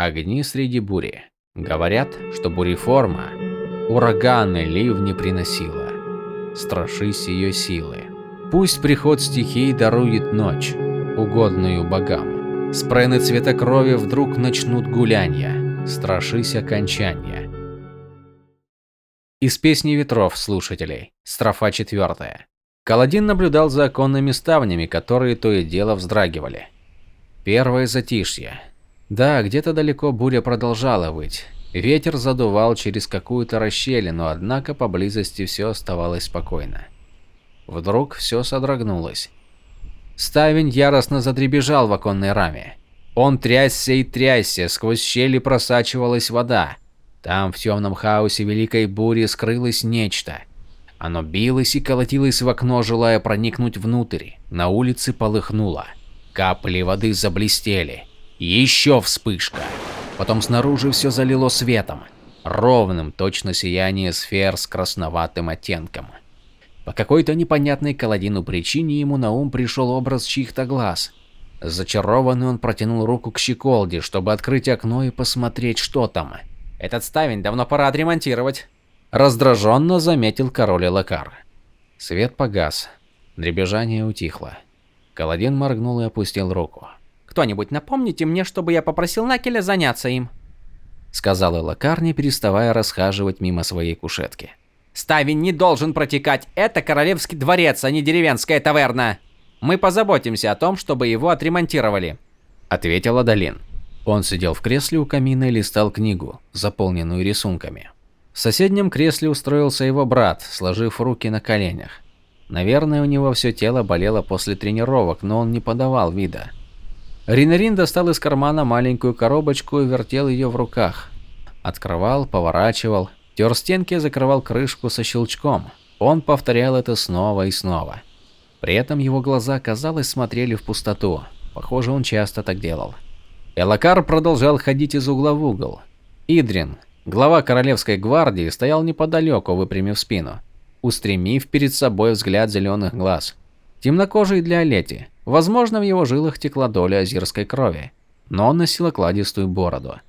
Огни среди бури. Говорят, что буреформа ураганы ливни приносила. Страшись ее силы. Пусть приход стихий дарует ночь, угодную богам. Спрены цвета крови вдруг начнут гулянья. Страшись окончания. Из песни ветров слушателей. Строфа четвертая. Каладин наблюдал за оконными ставнями, которые то и дело вздрагивали. Первое затишье. Да, где-то далеко буря продолжала выть. Ветер задувал через какую-то расщелину, однако поблизости все оставалось спокойно. Вдруг все содрогнулось. Ставень яростно задребежал в оконной раме. Он трясся и трясся, сквозь щели просачивалась вода. Там в темном хаосе великой бури скрылось нечто. Оно билось и колотилось в окно, желая проникнуть внутрь. На улице полыхнуло. Капли воды заблестели. Еще вспышка. Потом снаружи все залило светом. Ровным, точно сияние сфер с красноватым оттенком. По какой-то непонятной Каладину причине ему на ум пришел образ чьих-то глаз. Зачарованный он протянул руку к щеколде, чтобы открыть окно и посмотреть, что там. Этот ставень давно пора отремонтировать. Раздраженно заметил король Элакар. Свет погас. Дребезжание утихло. Каладин моргнул и опустил руку. Кто-нибудь напомните мне, чтобы я попросил Накеля заняться им, сказал Элакар, не переставая расхаживать мимо своей кушетки. Ставень не должен протекать. Это королевский дворец, а не деревенская таверна. Мы позаботимся о том, чтобы его отремонтировали, ответил Адалин. Он сидел в кресле у камина и листал книгу, заполненную рисунками. В соседнем кресле устроился его брат, сложив руки на коленях. Наверное, у него все тело болело после тренировок, но он не подавал вида. Ринарин достал из кармана маленькую коробочку и вертел ее в руках. Открывал, поворачивал, тер стенки и закрывал крышку со щелчком. Он повторял это снова и снова. При этом его глаза, казалось, смотрели в пустоту. Похоже, он часто так делал. Элакар продолжал ходить из угла в угол. Идрин, глава королевской гвардии, стоял неподалеку, выпрямив спину, устремив перед собой взгляд зеленых глаз. Темнокожий для Олети. Возможно, в его жилах текла доля азирской крови, но он носил окладистую бороду.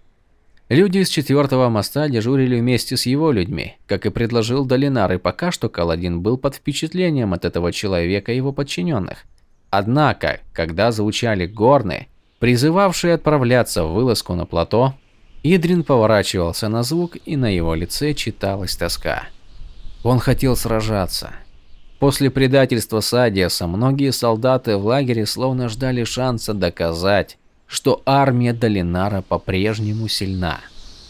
Люди из четвертого моста дежурили вместе с его людьми, как и предложил Долинар, и пока что Каладин был под впечатлением от этого человека и его подчиненных. Однако, когда звучали горны, призывавшие отправляться в вылазку на плато, Идрин поворачивался на звук, и на его лице читалась тоска. Он хотел сражаться, После предательства Садиаса многие солдаты в лагере словно ждали шанса доказать, что армия Долинара по-прежнему сильна.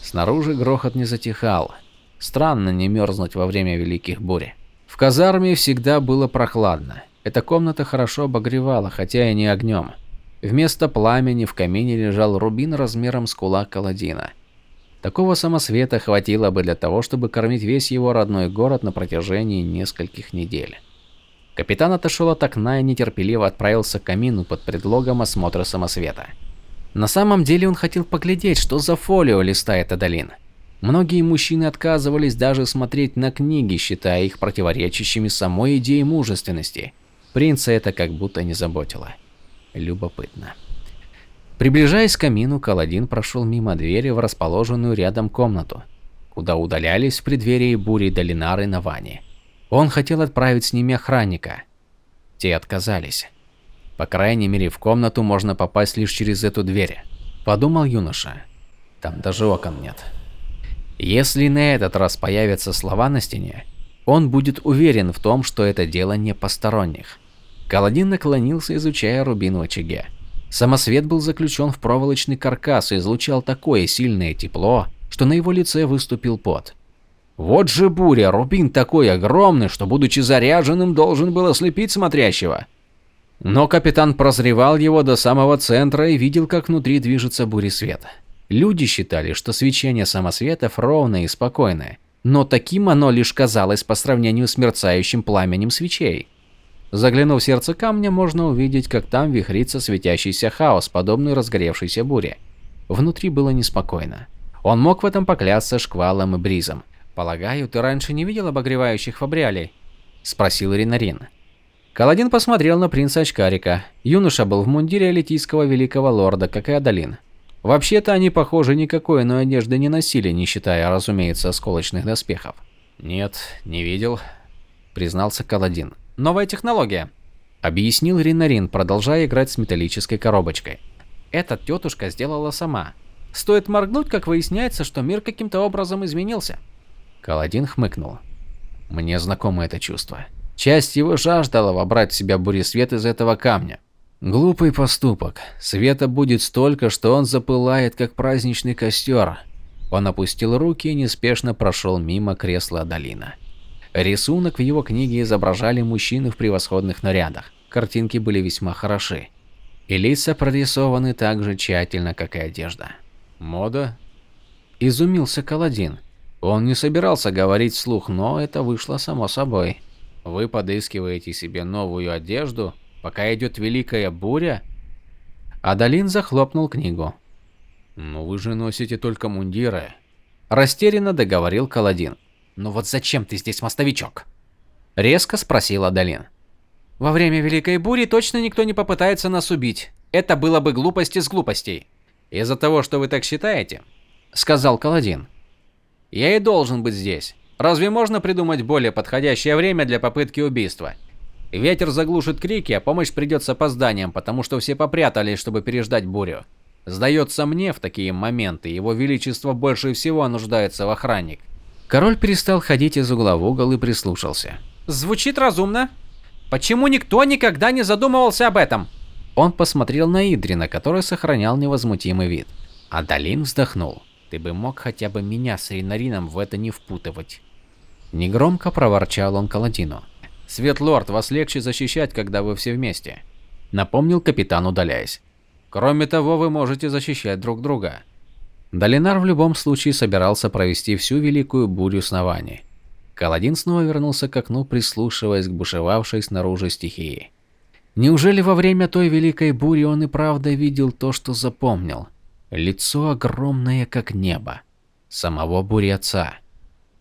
Снаружи грохот не затихал. Странно не мерзнуть во время великих бурь. В казарме всегда было прохладно. Эта комната хорошо обогревала, хотя и не огнем. Вместо пламени в камине лежал рубин размером с кулак Каладина. Такого самосвета хватило бы для того, чтобы кормить весь его родной город на протяжении нескольких недель. Капитан отошел от окна и нетерпеливо отправился к камину под предлогом осмотра самосвета. На самом деле он хотел поглядеть, что за фолио листает Адалин. Многие мужчины отказывались даже смотреть на книги, считая их противоречащими самой идее мужественности. Принца это как будто не заботило. Любопытно. Приближаясь к камину, Каладин прошел мимо двери в расположенную рядом комнату, куда удалялись в преддверии бури Долинары на Ване. Он хотел отправить с ними охранника. Те отказались. По крайней мере, в комнату можно попасть лишь через эту дверь, подумал юноша. Там даже окон нет. Если на этот раз появятся слова на стене, он будет уверен в том, что это дело не посторонних. Каладин наклонился, изучая рубин в очаге. Самосвет был заключен в проволочный каркас и излучал такое сильное тепло, что на его лице выступил пот. Вот же буря, рубин такой огромный, что, будучи заряженным, должен был ослепить смотрящего. Но капитан прозревал его до самого центра и видел, как внутри движется света. Люди считали, что свечение самосветов ровное и спокойное, но таким оно лишь казалось по сравнению с мерцающим пламенем свечей. Заглянув в сердце камня, можно увидеть, как там вихрится светящийся хаос, подобный разгоревшейся буре. Внутри было неспокойно. Он мог в этом поклясться шквалом и бризом. «Полагаю, ты раньше не видел обогревающих фабриалей?» – спросил Ринарин. Каладин посмотрел на принца Очкарика. Юноша был в мундире элитийского великого лорда, как и Адалин. Вообще-то они, похоже, никакой иной одежды не носили, не считая, разумеется, осколочных доспехов. «Нет, не видел», – признался Каладин. «Новая технология», – объяснил Ринарин, продолжая играть с металлической коробочкой. «Эта тетушка сделала сама. Стоит моргнуть, как выясняется, что мир каким-то образом изменился». Каладин хмыкнул. Мне знакомо это чувство. Часть его жаждала вобрать в себя буресвет из этого камня. Глупый поступок. Света будет столько, что он запылает, как праздничный костер. Он опустил руки и неспешно прошел мимо кресла Адалина. Рисунок в его книге изображали мужчины в превосходных нарядах. Картинки были весьма хороши. И лица прорисованы так же тщательно, как и одежда. «Мода?» Изумился Каладин. Он не собирался говорить вслух, но это вышло само собой. Вы подыскиваете себе новую одежду, пока идет великая буря? Адалин захлопнул книгу. Ну вы же носите только мундиры. Растерянно договорил Каладин. Ну вот зачем ты здесь, мостовичок? Резко спросил Адалин. Во время великой бури точно никто не попытается нас убить. Это было бы глупость из глупостей. Из-за того, что вы так считаете, сказал Каладин. Я и должен быть здесь. Разве можно придумать более подходящее время для попытки убийства? Ветер заглушит крики, а помощь придет с опозданием, потому что все попрятались, чтобы переждать бурю. Сдается мне, в такие моменты его величество больше всего нуждается в охранник. Король перестал ходить из угла в угол и прислушался. Звучит разумно. Почему никто никогда не задумывался об этом? Он посмотрел на Идрина, который сохранял невозмутимый вид. Адалин вздохнул. Ты бы мог хотя бы меня с Рейнарином в это не впутывать. Негромко проворчал он Каладину. Светлорд, вас легче защищать, когда вы все вместе. Напомнил капитан, удаляясь. Кроме того, вы можете защищать друг друга. Долинар в любом случае собирался провести всю великую бурю снований. Каладин снова вернулся к окну, прислушиваясь к бушевавшей снаружи стихии. Неужели во время той великой бури он и правда видел то, что запомнил? Лицо огромное, как небо. Самого буря-отца.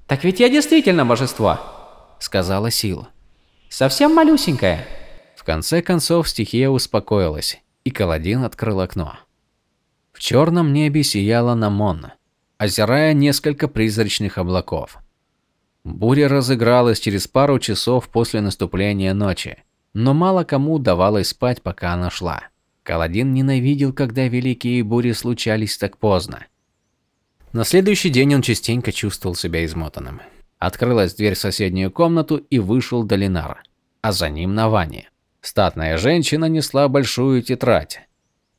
«Так ведь я действительно божество», — сказала Сила. «Совсем малюсенькая». В конце концов стихия успокоилась, и Каладин открыл окно. Черном небе сияла Намон, озирая несколько призрачных облаков. Буря разыгралась через пару часов после наступления ночи, но мало кому удавалось спать, пока она шла. Каладин ненавидел, когда великие бури случались так поздно. На следующий день он частенько чувствовал себя измотанным. Открылась дверь в соседнюю комнату и вышел Долинар, а за ним Навани. Статная женщина несла большую тетрадь.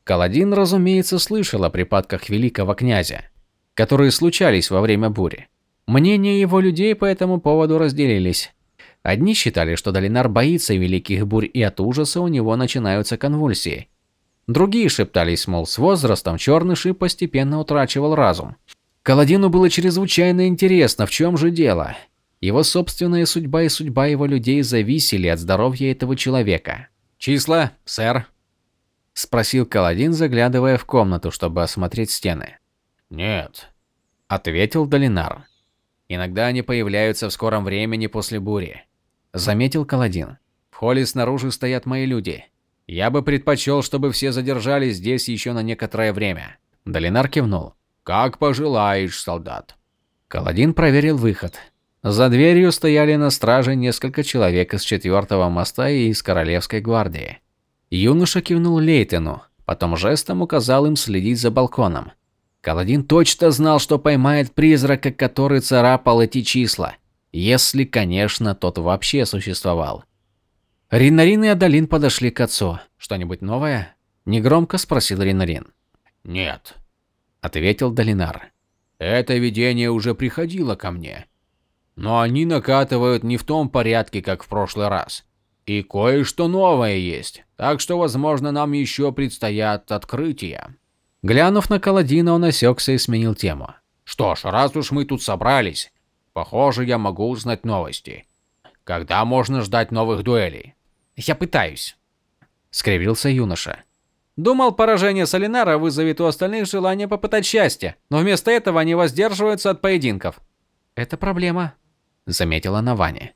Каладин, разумеется, слышал о припадках великого князя, которые случались во время бури. Мнения его людей по этому поводу разделились. Одни считали, что Долинар боится великих бурь и от ужаса у него начинаются конвульсии. Другие шептались, мол, с возрастом черный шип постепенно утрачивал разум. Каладину было чрезвычайно интересно, в чем же дело. Его собственная судьба и судьба его людей зависели от здоровья этого человека. «Числа, сэр?» – спросил Каладин, заглядывая в комнату, чтобы осмотреть стены. «Нет», – ответил Долинар. «Иногда они появляются в скором времени после бури», – заметил Каладин. «В холле снаружи стоят мои люди. Я бы предпочел, чтобы все задержались здесь еще на некоторое время. Долинар кивнул. Как пожелаешь, солдат. Каладин проверил выход. За дверью стояли на страже несколько человек из четвертого моста и из королевской гвардии. Юноша кивнул Лейтену, потом жестом указал им следить за балконом. Каладин точно знал, что поймает призрака, который царапал эти числа. Если, конечно, тот вообще существовал. Ринарин и Адалин подошли к отцу. «Что-нибудь новое?» – негромко спросил Ринарин. «Нет», – ответил Долинар. «Это видение уже приходило ко мне. Но они накатывают не в том порядке, как в прошлый раз. И кое-что новое есть, так что, возможно, нам еще предстоят открытия». Глянув на Каладина, он осекся и сменил тему. «Что ж, раз уж мы тут собрались, похоже, я могу узнать новости. Когда можно ждать новых дуэлей?» Я пытаюсь. Скривился юноша. Думал, поражение Солинара вызовет у остальных желание попытать счастье, но вместо этого они воздерживаются от поединков. Это проблема, заметила Навани.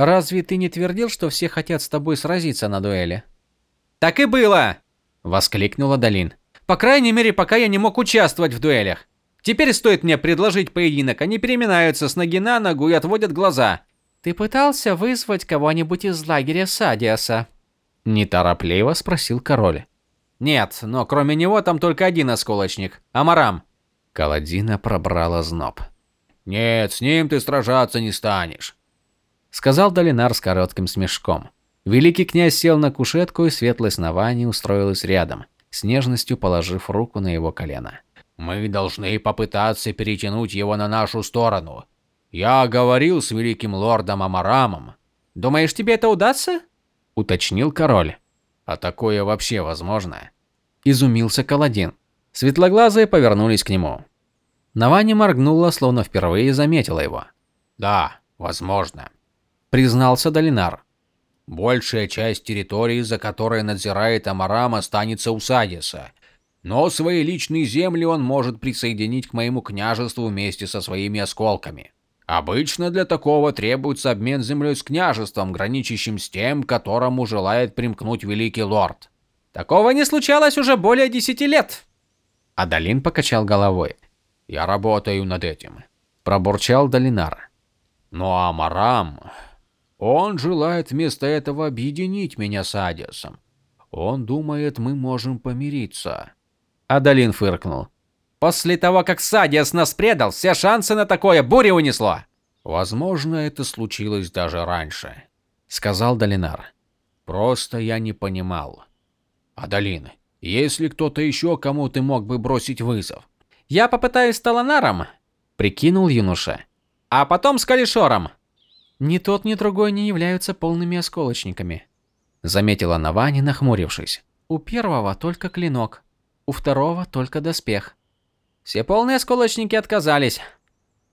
Разве ты не твердил, что все хотят с тобой сразиться на дуэли? Так и было, воскликнула Далин. По крайней мере, пока я не мог участвовать в дуэлях. Теперь стоит мне предложить поединок, они переминаются с ноги на ногу и отводят глаза. Ты пытался вызвать кого-нибудь из лагеря Садиаса? Неторопливо спросил король. Нет, но кроме него там только один осколочник – Амарам. Каладина пробрала зноб. Нет, с ним ты сражаться не станешь, сказал Долинар с коротким смешком. Великий князь сел на кушетку, и светлое основание устроилось рядом, с нежностью положив руку на его колено. Мы должны попытаться перетянуть его на нашу сторону. Я говорил с великим лордом Амарамом. Думаешь, тебе это удастся? уточнил король. А такое вообще возможно? Изумился Каладин. Светлоглазые повернулись к нему. Навани моргнула, словно впервые заметила его. Да, возможно, признался Долинар. Большая часть территории, за которой надзирает Амарам, останется у Садиса. Но свои личные земли он может присоединить к моему княжеству вместе со своими осколками. Обычно для такого требуется обмен землей с княжеством, граничащим с тем, которому желает примкнуть великий лорд. Такого не случалось уже более десяти лет. Адалин покачал головой. Я работаю над этим, пробурчал Долинар. Но Амарам, он желает вместо этого объединить меня с Адиасом. Он думает, мы можем помириться. Адалин фыркнул. После того, как Садиас нас предал, все шансы на такое буря унесло. Возможно, это случилось даже раньше, сказал Долинар. Просто я не понимал. Адалин, есть ли кто-то еще, кому ты мог бы бросить вызов? Я попытаюсь с Таланаром, прикинул юноша. А потом с Калишором. Ни тот, ни другой не являются полными осколочниками, заметила Навани, нахмурившись. У первого только клинок, у второго только доспех. Все полные осколочники отказались.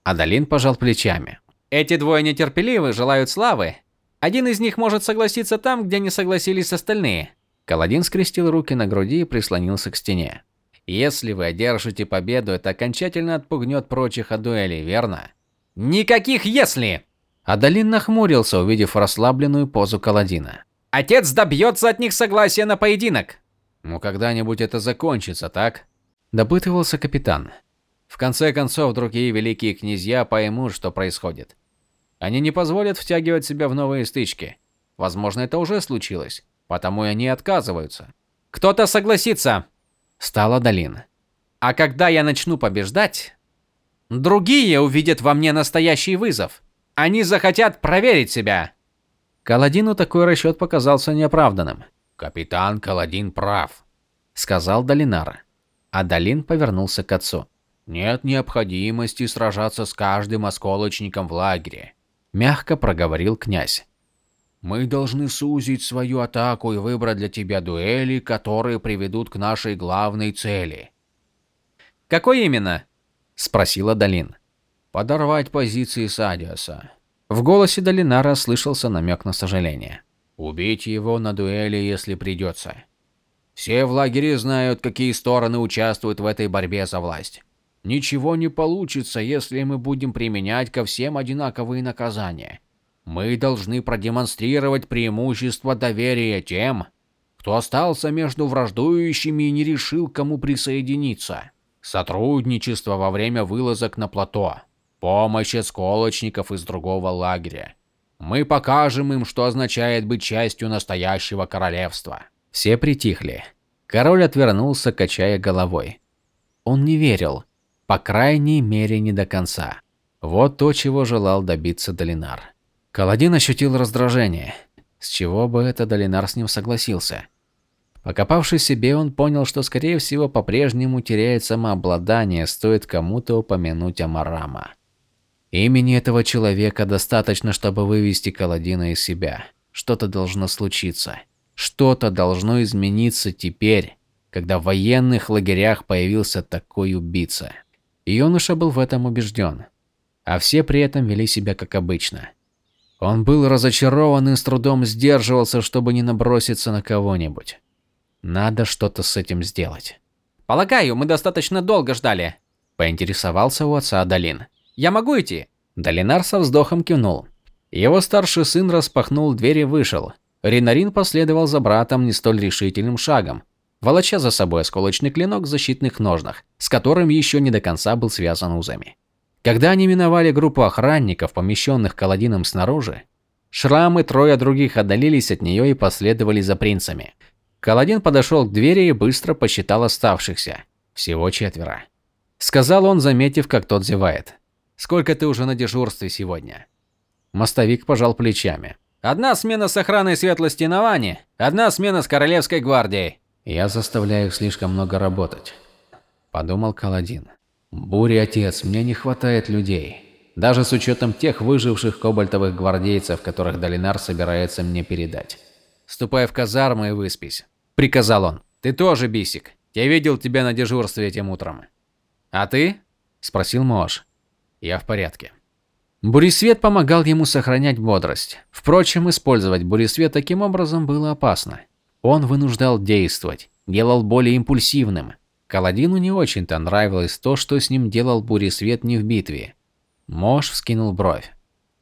Адалин пожал плечами. Эти двое нетерпеливы, желают славы. Один из них может согласиться там, где не согласились остальные. Каладин скрестил руки на груди и прислонился к стене. Если вы одержите победу, это окончательно отпугнет прочих от дуэли, верно? Никаких если. Адалин нахмурился, увидев расслабленную позу Каладина. Отец добьется от них согласия на поединок. Ну когда-нибудь это закончится, так? допытывался капитан. В конце концов, другие великие князья поймут, что происходит. Они не позволят втягивать себя в новые стычки. Возможно, это уже случилось, потому и они отказываются. Кто-то согласится, стала Долин. А когда я начну побеждать, другие увидят во мне настоящий вызов. Они захотят проверить себя. Каладину такой расчет показался неоправданным. Капитан Каладин прав, сказал Долинар. Адалин повернулся к отцу. Нет необходимости сражаться с каждым осколочником в лагере, мягко проговорил князь. Мы должны сузить свою атаку и выбрать для тебя дуэли, которые приведут к нашей главной цели. Какой именно? спросила Далин. Подорвать позиции Садиаса. В голосе Долинара слышался намек на сожаление. Убить его на дуэли, если придется. Все в лагере знают, какие стороны участвуют в этой борьбе за власть. Ничего не получится, если мы будем применять ко всем одинаковые наказания. Мы должны продемонстрировать преимущество доверия тем, кто остался между враждующими и не решил, кому присоединиться. Сотрудничество во время вылазок на плато. Помощь осколочников из другого лагеря. Мы покажем им, что означает быть частью настоящего королевства. Все притихли. Король отвернулся, качая головой. Он не верил, по крайней мере, не до конца. Вот то, чего желал добиться Долинар. Каладин ощутил раздражение. С чего бы это Долинар с ним согласился? Покопавшись себе, он понял, что скорее всего по-прежнему теряет самообладание, стоит кому-то упомянуть Амарама. Имени этого человека достаточно, чтобы вывести Каладина из себя. Что-то должно случиться. Что-то должно измениться теперь, когда в военных лагерях появился такой убийца. И юноша был в этом убежден. А все при этом вели себя как обычно. Он был разочарован и с трудом сдерживался, чтобы не наброситься на кого-нибудь. Надо что-то с этим сделать. «Полагаю, мы достаточно долго ждали», – поинтересовался у отца Адалин. «Я могу идти?» Долинар со вздохом кивнул. Его старший сын распахнул дверь и вышел, Ринарин последовал за братом не столь решительным шагом. волоча за собой осколочный клинок в защитных ножнах, с которым еще не до конца был связан узами. Когда они миновали группу охранников, помещенных Каладином снаружи, Шрам и трое других отдалились от нее и последовали за принцами. Каладин подошел к двери и быстро посчитал оставшихся. Всего четверо. Сказал он, заметив, как тот зевает. «Сколько ты уже на дежурстве сегодня?» Мостовик пожал плечами. «Одна смена с охраной светлости на Ване, одна смена с Королевской гвардией». «Я заставляю их слишком много работать», – подумал Каладин. «Бури, отец, мне не хватает людей. Даже с учетом тех выживших кобальтовых гвардейцев, которых Долинар собирается мне передать. «Ступай в казарму и выспись», – приказал он. «Ты тоже, Бисик. Я видел тебя на дежурстве этим утром». «А ты?» – спросил Мош. «Я в порядке». Буресвет помогал ему сохранять бодрость. Впрочем, использовать буресвет таким образом было опасно. Он вынуждал действовать, делал более импульсивным. Каладину не очень-то нравилось то, что с ним делал буресвет не в битве. Мош вскинул бровь.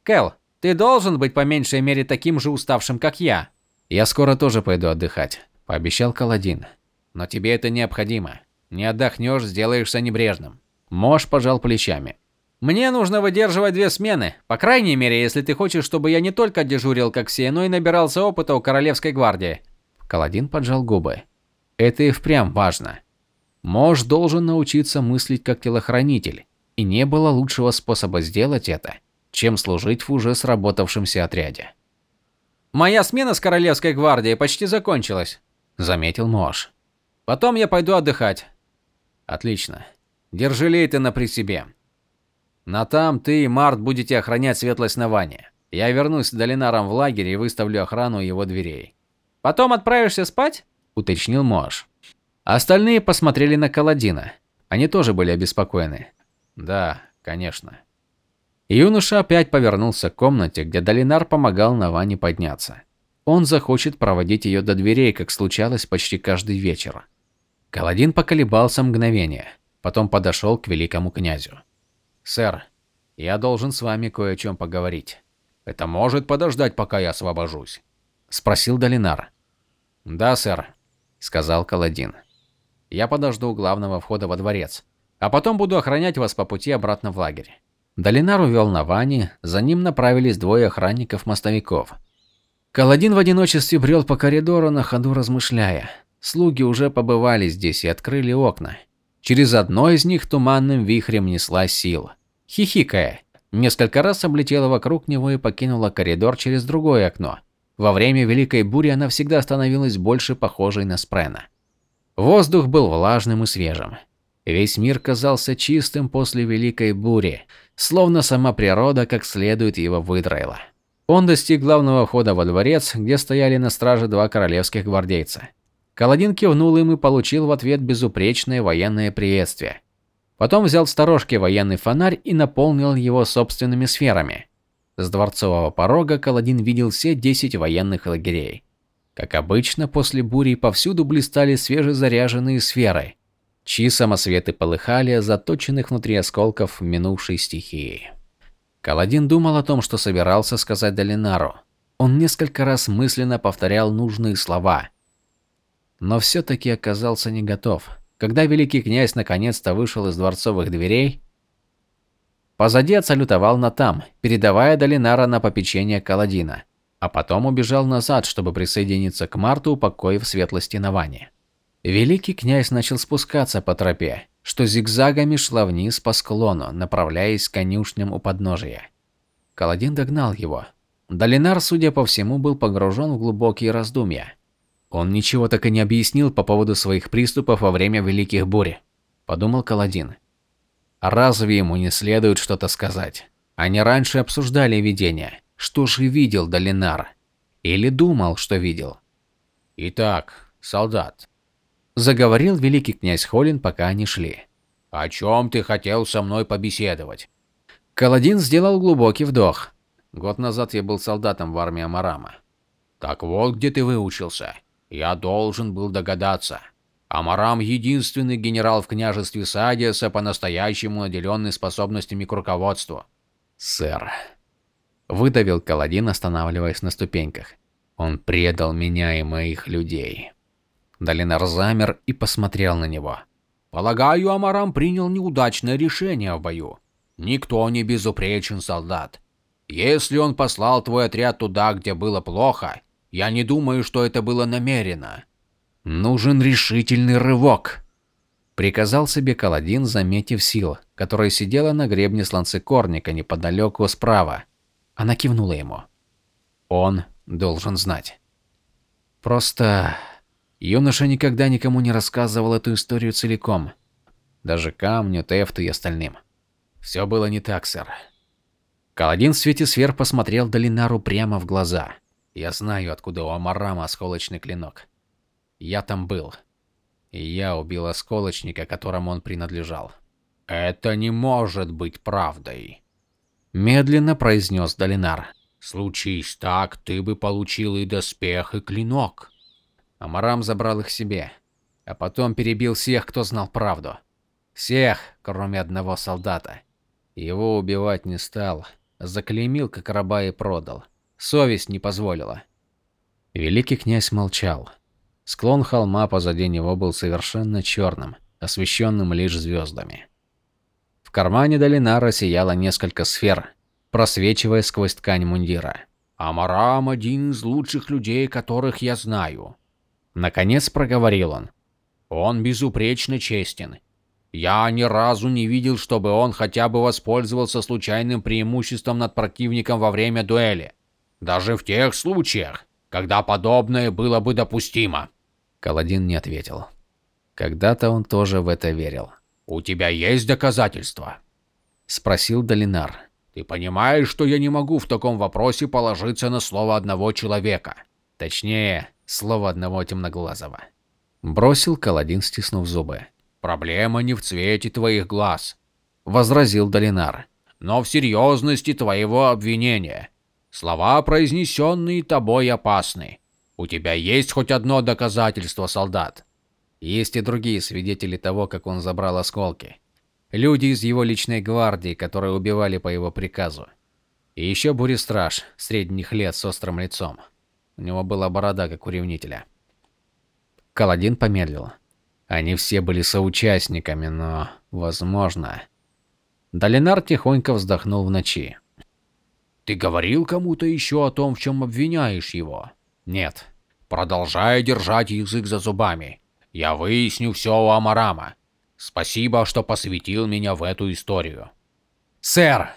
«Кэл, ты должен быть по меньшей мере таким же уставшим, как я». «Я скоро тоже пойду отдыхать», – пообещал Каладин. «Но тебе это необходимо. Не отдохнешь, сделаешься небрежным». Мош пожал плечами. Мне нужно выдерживать две смены, по крайней мере, если ты хочешь, чтобы я не только дежурил как все, но и набирался опыта у Королевской гвардии. Каладин поджал губы. Это и впрямь важно. Мож должен научиться мыслить как телохранитель, и не было лучшего способа сделать это, чем служить в уже сработавшемся отряде. Моя смена с Королевской гвардией почти закончилась, заметил Мож. Потом я пойду отдыхать. Отлично. Держи Лейтона при себе. На там ты и Март будете охранять светлость Навани. Я вернусь с Долинаром в лагерь и выставлю охрану его дверей. Потом отправишься спать? уточнил Мош. Остальные посмотрели на Каладина. Они тоже были обеспокоены. Да, конечно. Юноша опять повернулся к комнате, где Долинар помогал Наване подняться. Он захочет проводить ее до дверей, как случалось почти каждый вечер. Каладин поколебался мгновение, потом подошел к великому князю. «Сэр, я должен с вами кое о чем поговорить. Это может подождать, пока я освобожусь?» – спросил Долинар. «Да, сэр», – сказал Каладин. «Я подожду у главного входа во дворец, а потом буду охранять вас по пути обратно в лагерь». Долинар увел Навани, за ним направились двое охранников-мостовиков. Каладин в одиночестве брел по коридору, на ходу размышляя. Слуги уже побывали здесь и открыли окна. Через одно из них туманным вихрем несла сила. Хихикая, несколько раз облетела вокруг него и покинула коридор через другое окно. Во время Великой Бури она всегда становилась больше похожей на Спрена. Воздух был влажным и свежим. Весь мир казался чистым после Великой Бури, словно сама природа как следует его выдроила. Он достиг главного входа во дворец, где стояли на страже два королевских гвардейца. Каладин кивнул им и получил в ответ безупречное военное приветствие. Потом взял с сторожки военный фонарь и наполнил его собственными сферами. С дворцового порога Каладин видел все 10 военных лагерей. Как обычно, после бури повсюду блистали свежезаряженные сферы, чьи самосветы полыхали, заточенных внутри осколков минувшей стихии. Каладин думал о том, что собирался сказать Долинару. Он несколько раз мысленно повторял нужные слова – но все-таки оказался не готов. Когда великий князь наконец-то вышел из дворцовых дверей, позади отсалютовал Натам, передавая Долинара на попечение Каладина, а потом убежал назад, чтобы присоединиться к Марту, упокоив светлости на ване. Великий князь начал спускаться по тропе, что зигзагами шла вниз по склону, направляясь к конюшням у подножия. Каладин догнал его. Долинар, судя по всему, был погружен в глубокие раздумья. Он ничего так и не объяснил по поводу своих приступов во время Великих Бурь, подумал Каладин. Разве ему не следует что-то сказать? Они раньше обсуждали видение. Что же видел Долинар? Или думал, что видел? Итак, солдат, заговорил великий князь Холин, пока они шли. О чем ты хотел со мной побеседовать? Каладин сделал глубокий вдох. Год назад я был солдатом в армии Амарама. Так вот, где ты выучился. Я должен был догадаться. Амарам – единственный генерал в княжестве Садиаса, по-настоящему наделенный способностями к руководству. «Сэр», – выдавил Каладин, останавливаясь на ступеньках. «Он предал меня и моих людей». Долинар замер и посмотрел на него. Полагаю, Амарам принял неудачное решение в бою. Никто не безупречен солдат. Если он послал твой отряд туда, где было плохо, я не думаю, что это было намеренно. Нужен решительный рывок, приказал себе Каладин, заметив силу, которая сидела на гребне сланцекорника неподалеку справа. Она кивнула ему. Он должен знать. Просто юноша никогда никому не рассказывал эту историю целиком, даже Камню, Тефту и остальным. Все было не так, сэр. Каладин в свете сфер посмотрел Долинару прямо в глаза. Я знаю, откуда у Амарама осколочный клинок. Я там был. И я убил осколочника, которому он принадлежал. Это не может быть правдой, медленно произнес Долинар. Случись так, ты бы получил и доспех, и клинок. Амарам забрал их себе, а потом перебил всех, кто знал правду. Всех, кроме одного солдата. Его убивать не стал, заклеймил как раба и продал. Совесть не позволила. Великий князь молчал. Склон холма позади него был совершенно черным, освещенным лишь звездами. В кармане Долинара сияло несколько сфер, просвечивая сквозь ткань мундира. «Амарам – один из лучших людей, которых я знаю», – наконец проговорил он. «Он безупречно честен. Я ни разу не видел, чтобы он хотя бы воспользовался случайным преимуществом над противником во время дуэли. Даже в тех случаях, когда подобное было бы допустимо. Каладин не ответил. Когда-то он тоже в это верил. У тебя есть доказательства? спросил Долинар. Ты понимаешь, что я не могу в таком вопросе положиться на слово одного человека. Точнее, слово одного темноглазого. Бросил Каладин, стиснув зубы. Проблема не в цвете твоих глаз, возразил Долинар, но в серьезности твоего обвинения. Слова, произнесенные тобой, опасны. У тебя есть хоть одно доказательство, солдат? Есть и другие свидетели того, как он забрал осколки. Люди из его личной гвардии, которые убивали по его приказу. И еще Бурестраж, средних лет с острым лицом. У него была борода, как у ревнителя. Каладин помедлил. Они все были соучастниками, но, возможно... Долинар тихонько вздохнул в ночи. «Ты говорил кому-то еще о том, в чем обвиняешь его?» «Нет». «Продолжай держать язык за зубами. Я выясню все у Амарама. Спасибо, что посвятил меня в эту историю». «Сэр!»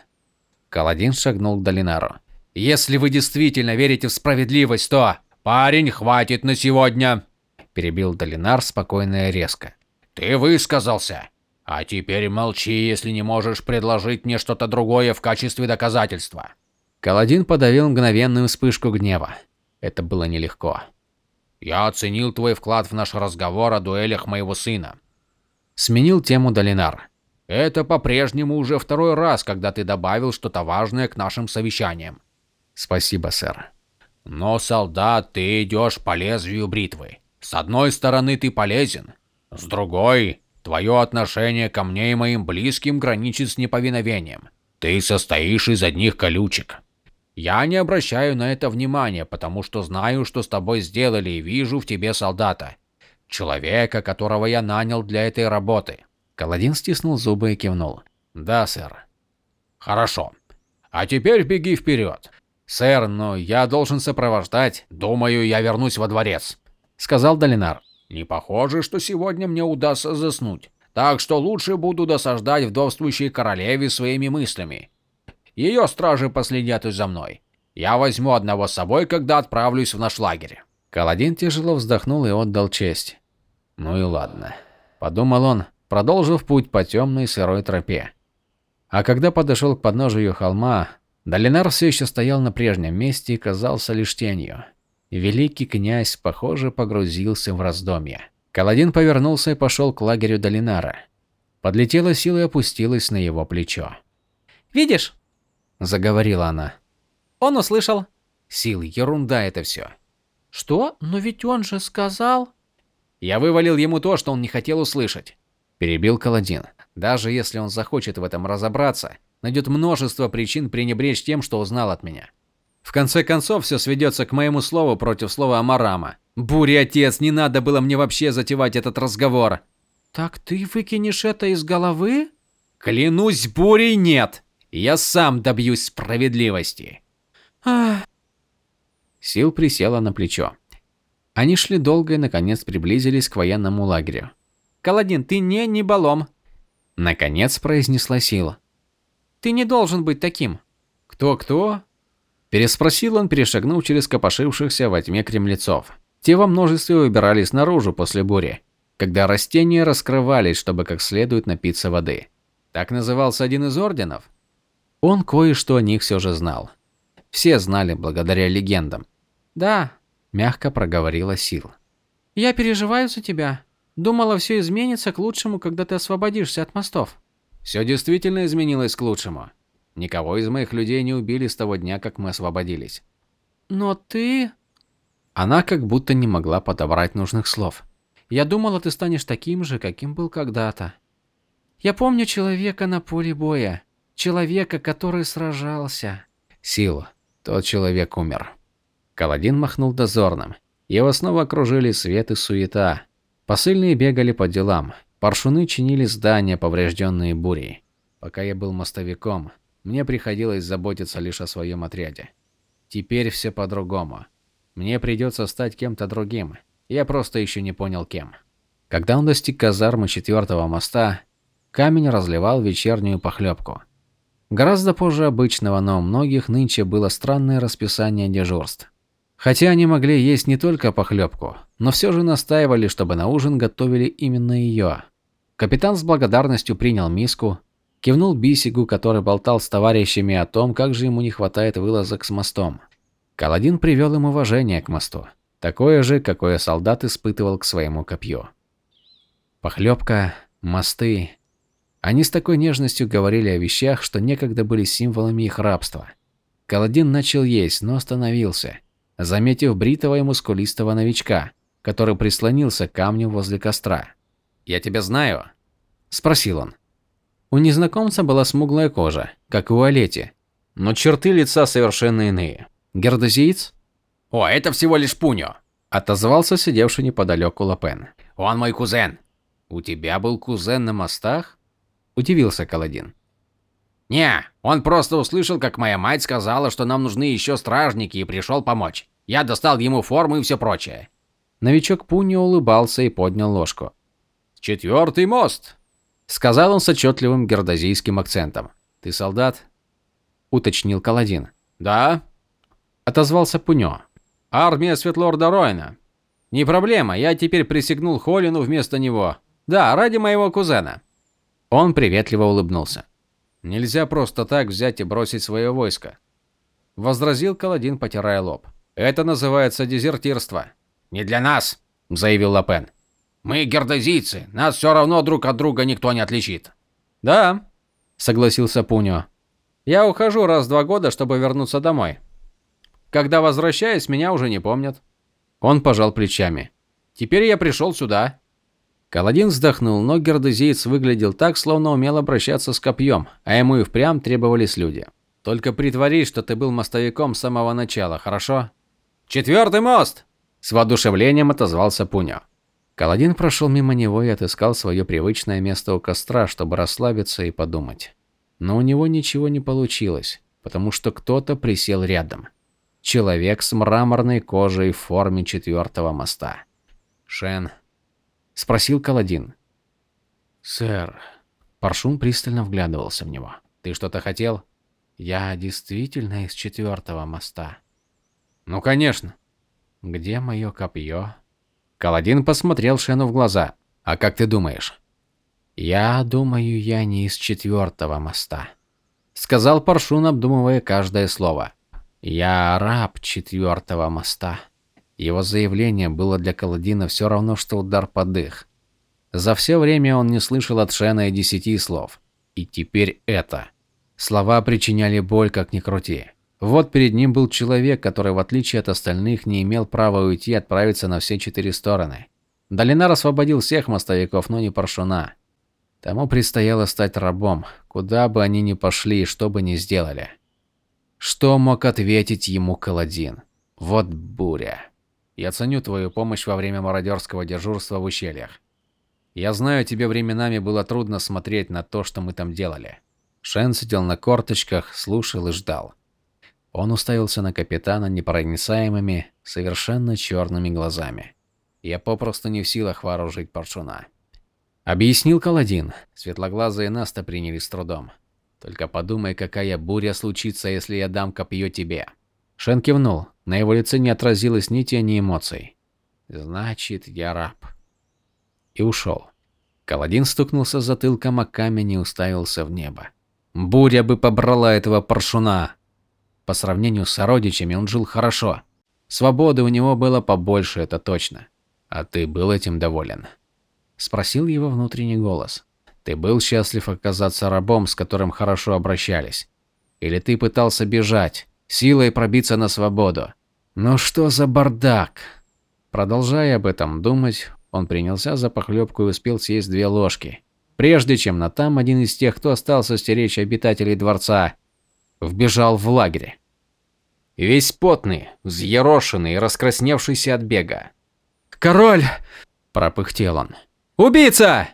Каладин шагнул к Долинару. «Если вы действительно верите в справедливость, то...» «Парень, хватит на сегодня!» перебил Долинар спокойно и резко. Ты высказался. А теперь молчи, если не можешь предложить мне что-то другое в качестве доказательства. Каладин подавил мгновенную вспышку гнева. Это было нелегко. Я оценил твой вклад в наш разговор о дуэлях моего сына. Сменил тему Долинар. Это по-прежнему уже второй раз, когда ты добавил что-то важное к нашим совещаниям. Спасибо, сэр. Но, солдат, ты идешь по лезвию бритвы. С одной стороны ты полезен, с другой твое отношение ко мне и моим близким граничит с неповиновением. Ты состоишь из одних колючек. Я не обращаю на это внимания, потому что знаю, что с тобой сделали и вижу в тебе солдата. Человека, которого я нанял для этой работы. Каладин стиснул зубы и кивнул. Да, сэр. Хорошо. А теперь беги вперед. Сэр, но я должен сопровождать. Думаю, я вернусь во дворец сказал Долинар. Не похоже, что сегодня мне удастся заснуть. Так что лучше буду досаждать вдовствующей королеве своими мыслями. Ее стражи последят за мной. Я возьму одного с собой, когда отправлюсь в наш лагерь. Каладин тяжело вздохнул и отдал честь. Ну и ладно, подумал он, продолжив путь по темной сырой тропе. А когда подошел к подножию холма, Долинар все еще стоял на прежнем месте и казался лишь тенью. Великий князь, похоже, погрузился в раздумья. Каладин повернулся и пошел к лагерю Долинара. Подлетела сила и опустилась на его плечо. «Видишь?» – заговорила она. «Он услышал». «Сил, ерунда это все. «Что? Но ведь он же сказал...» «Я вывалил ему то, что он не хотел услышать», – перебил Каладин. «Даже если он захочет в этом разобраться, найдет множество причин пренебречь тем, что узнал от меня. В конце концов, все сведется к моему слову против слова Амарама. Буря, отец, не надо было мне вообще затевать этот разговор. Так ты выкинешь это из головы? Клянусь бурей, нет. Я сам добьюсь справедливости. Ах. Сил присела на плечо. Они шли долго и наконец приблизились к военному лагерю. Каладин, ты не не балом. Наконец произнесла Сила. Ты не должен быть таким. Кто-кто? Переспросил он, перешагнув через копошившихся во тьме кремлецов. Те во множестве выбирались наружу после бури, когда растения раскрывались, чтобы как следует напиться воды. Так назывался один из орденов? Он кое-что о них все же знал. Все знали благодаря легендам. Да, мягко проговорила Сил. Я переживаю за тебя. Думала, все изменится к лучшему, когда ты освободишься от мостов. Все действительно изменилось к лучшему. Никого из моих людей не убили с того дня, как мы освободились. Но ты... Она как будто не могла подобрать нужных слов. Я думала, ты станешь таким же, каким был когда-то. Я помню человека на поле боя. Человека, который сражался. Сила. Тот человек умер. Каладин махнул дозорным. Его снова окружили свет и суета. Посыльные бегали по делам. Паршуны чинили здания, поврежденные бурей. Пока я был мостовиком, мне приходилось заботиться лишь о своем отряде. Теперь все по-другому. Мне придется стать кем-то другим. Я просто еще не понял кем. Когда он достиг казармы четвертого моста, камень разливал вечернюю похлебку. Гораздо позже обычного, но у многих нынче было странное расписание дежурств. Хотя они могли есть не только похлебку, но все же настаивали, чтобы на ужин готовили именно ее. Капитан с благодарностью принял миску, кивнул Бисигу, который болтал с товарищами о том, как же ему не хватает вылазок с мостом. Каладин привел им уважение к мосту, такое же, какое солдат испытывал к своему копью. Похлебка, мосты. Они с такой нежностью говорили о вещах, что некогда были символами их рабства. Каладин начал есть, но остановился, заметив бритого и мускулистого новичка, который прислонился к камню возле костра. «Я тебя знаю?» – спросил он. У незнакомца была смуглая кожа, как и у Олети, но черты лица совершенно иные. Гердозиец? О, это всего лишь Пуньо, отозвался сидевший неподалеку Лапен. Он мой кузен. У тебя был кузен на мостах? Удивился Каладин. Не, он просто услышал, как моя мать сказала, что нам нужны еще стражники и пришел помочь. Я достал ему форму и все прочее. Новичок Пуньо улыбался и поднял ложку. Четвертый мост, сказал он с отчетливым гердозийским акцентом. Ты солдат? уточнил Каладин. Да, отозвался Пунё. Армия Светлорда Ройна. Не проблема, я теперь присягнул Холину вместо него. Да, ради моего кузена. Он приветливо улыбнулся. Нельзя просто так взять и бросить свое войско, возразил Каладин, потирая лоб. Это называется дезертирство. Не для нас, заявил Лапен. Мы гердозийцы, нас все равно друг от друга никто не отличит. Да, согласился Пуньо. Я ухожу раз в два года, чтобы вернуться домой. Когда возвращаюсь, меня уже не помнят. Он пожал плечами. Теперь я пришел сюда. Каладин вздохнул, но гердозиец выглядел так, словно умел обращаться с копьем, а ему и впрямь требовались люди. Только притворись, что ты был мостовиком с самого начала, хорошо? Четвертый мост! С воодушевлением отозвался Пуньо. Каладин прошел мимо него и отыскал свое привычное место у костра, чтобы расслабиться и подумать. Но у него ничего не получилось, потому что кто-то присел рядом. Человек с мраморной кожей в форме четвертого моста. «Шен?» – спросил Каладин. «Сэр». Паршун пристально вглядывался в него. «Ты что-то хотел?» «Я действительно из четвертого моста». «Ну, конечно». «Где мое копье?» Каладин посмотрел Шену в глаза. «А как ты думаешь?» «Я думаю, я не из четвертого моста», — сказал Паршун, обдумывая каждое слово. «Я раб четвертого моста». Его заявление было для Каладина все равно, что удар под дых. За все время он не слышал от Шена и десяти слов. И теперь это. Слова причиняли боль, как ни крути. Вот перед ним был человек, который, в отличие от остальных, не имел права уйти и отправиться на все четыре стороны. Долинар освободил всех мостовиков, но не Паршуна. Тому предстояло стать рабом, куда бы они ни пошли и что бы ни сделали. Что мог ответить ему Каладин? Вот буря. Я ценю твою помощь во время мародерского дежурства в ущельях. Я знаю, тебе временами было трудно смотреть на то, что мы там делали. Шен сидел на корточках, слушал и ждал. Он уставился на капитана непроницаемыми, совершенно черными глазами. Я попросту не в силах вооружить паршуна. Объяснил Каладин. Светлоглазые Наста приняли с трудом. Только подумай, какая буря случится, если я дам копье тебе. Шен кивнул. На его лице не отразилось ни тени эмоций. Значит, я раб. И ушел. Каладин стукнулся затылком о камень и уставился в небо. Буря бы побрала этого паршуна. По сравнению с сородичами он жил хорошо. Свободы у него было побольше, это точно. А ты был этим доволен? Спросил его внутренний голос. Ты был счастлив оказаться рабом, с которым хорошо обращались? Или ты пытался бежать, силой пробиться на свободу? Ну что за бардак? Продолжая об этом думать, он принялся за похлебку и успел съесть две ложки. Прежде чем Натам, один из тех, кто остался стеречь обитателей дворца, вбежал в лагерь. Весь потный, взъерошенный и раскрасневшийся от бега. «Король!» – пропыхтел он. «Убийца!»